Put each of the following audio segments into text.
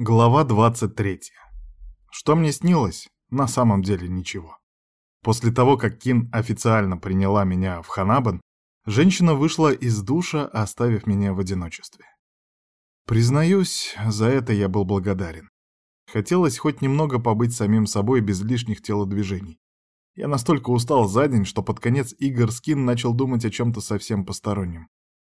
Глава 23. Что мне снилось? На самом деле ничего. После того, как Кин официально приняла меня в Ханабан, женщина вышла из душа, оставив меня в одиночестве. Признаюсь, за это я был благодарен. Хотелось хоть немного побыть самим собой без лишних телодвижений. Я настолько устал за день, что под конец игр Скин начал думать о чем-то совсем постороннем.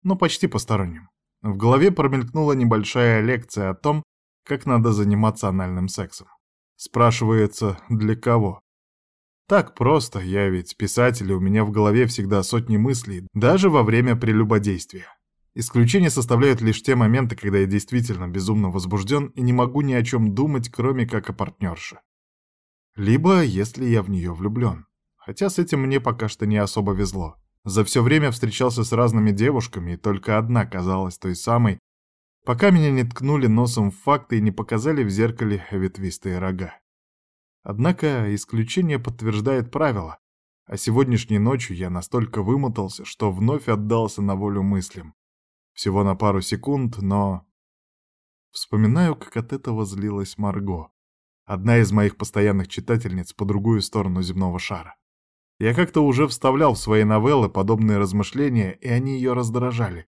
Ну, почти постороннем. В голове промелькнула небольшая лекция о том, как надо заниматься анальным сексом. Спрашивается, для кого? Так просто, я ведь писатель, и у меня в голове всегда сотни мыслей, даже во время прелюбодействия. Исключение составляют лишь те моменты, когда я действительно безумно возбужден и не могу ни о чем думать, кроме как о партнерше. Либо если я в нее влюблен. Хотя с этим мне пока что не особо везло. За все время встречался с разными девушками, и только одна казалась той самой, пока меня не ткнули носом в факты и не показали в зеркале ветвистые рога. Однако исключение подтверждает правило, а сегодняшней ночью я настолько вымотался, что вновь отдался на волю мыслям. Всего на пару секунд, но... Вспоминаю, как от этого злилась Марго, одна из моих постоянных читательниц по другую сторону земного шара. Я как-то уже вставлял в свои новеллы подобные размышления, и они ее раздражали.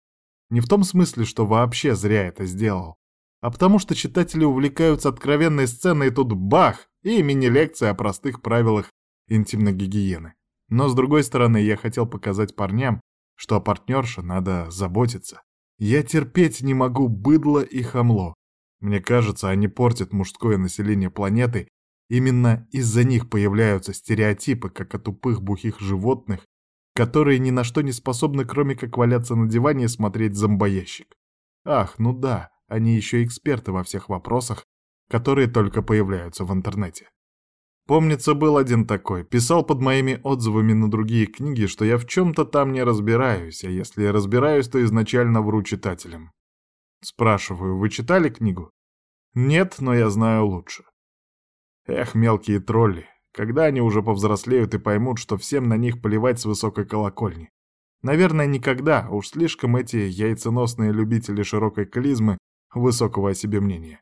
Не в том смысле, что вообще зря это сделал, а потому что читатели увлекаются откровенной сценой, и тут бах, и мини-лекция о простых правилах интимной гигиены. Но с другой стороны, я хотел показать парням, что о партнерше надо заботиться. Я терпеть не могу быдло и хамло. Мне кажется, они портят мужское население планеты. Именно из-за них появляются стереотипы, как о тупых бухих животных которые ни на что не способны, кроме как валяться на диване и смотреть зомбоящик. Ах, ну да, они еще эксперты во всех вопросах, которые только появляются в интернете. Помнится, был один такой, писал под моими отзывами на другие книги, что я в чем-то там не разбираюсь, а если я разбираюсь, то изначально вру читателям. Спрашиваю, вы читали книгу? Нет, но я знаю лучше. Эх, мелкие тролли, когда они уже повзрослеют и поймут, что всем на них поливать с высокой колокольни. Наверное, никогда, уж слишком эти яйценосные любители широкой клизмы высокого о себе мнения.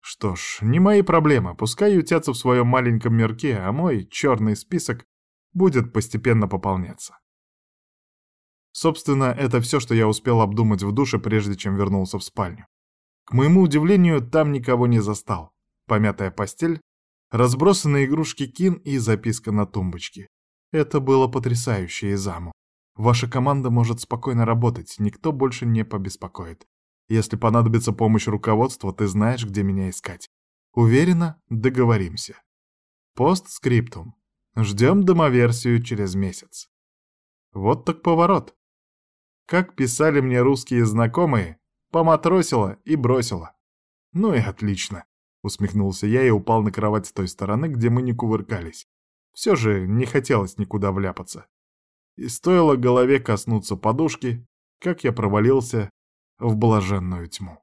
Что ж, не мои проблемы, пускай ютятся в своем маленьком мирке, а мой черный список будет постепенно пополняться. Собственно, это все, что я успел обдумать в душе, прежде чем вернулся в спальню. К моему удивлению, там никого не застал. Помятая постель, разбросанные игрушки Кин и записка на тумбочке. Это было потрясающе, Изаму. Ваша команда может спокойно работать, никто больше не побеспокоит. Если понадобится помощь руководства, ты знаешь, где меня искать. Уверена, договоримся. Постскриптум. Ждем домоверсию через месяц. Вот так поворот. Как писали мне русские знакомые, поматросила и бросила. Ну и отлично. Усмехнулся я и упал на кровать с той стороны, где мы не кувыркались. Все же не хотелось никуда вляпаться. И стоило голове коснуться подушки, как я провалился в блаженную тьму.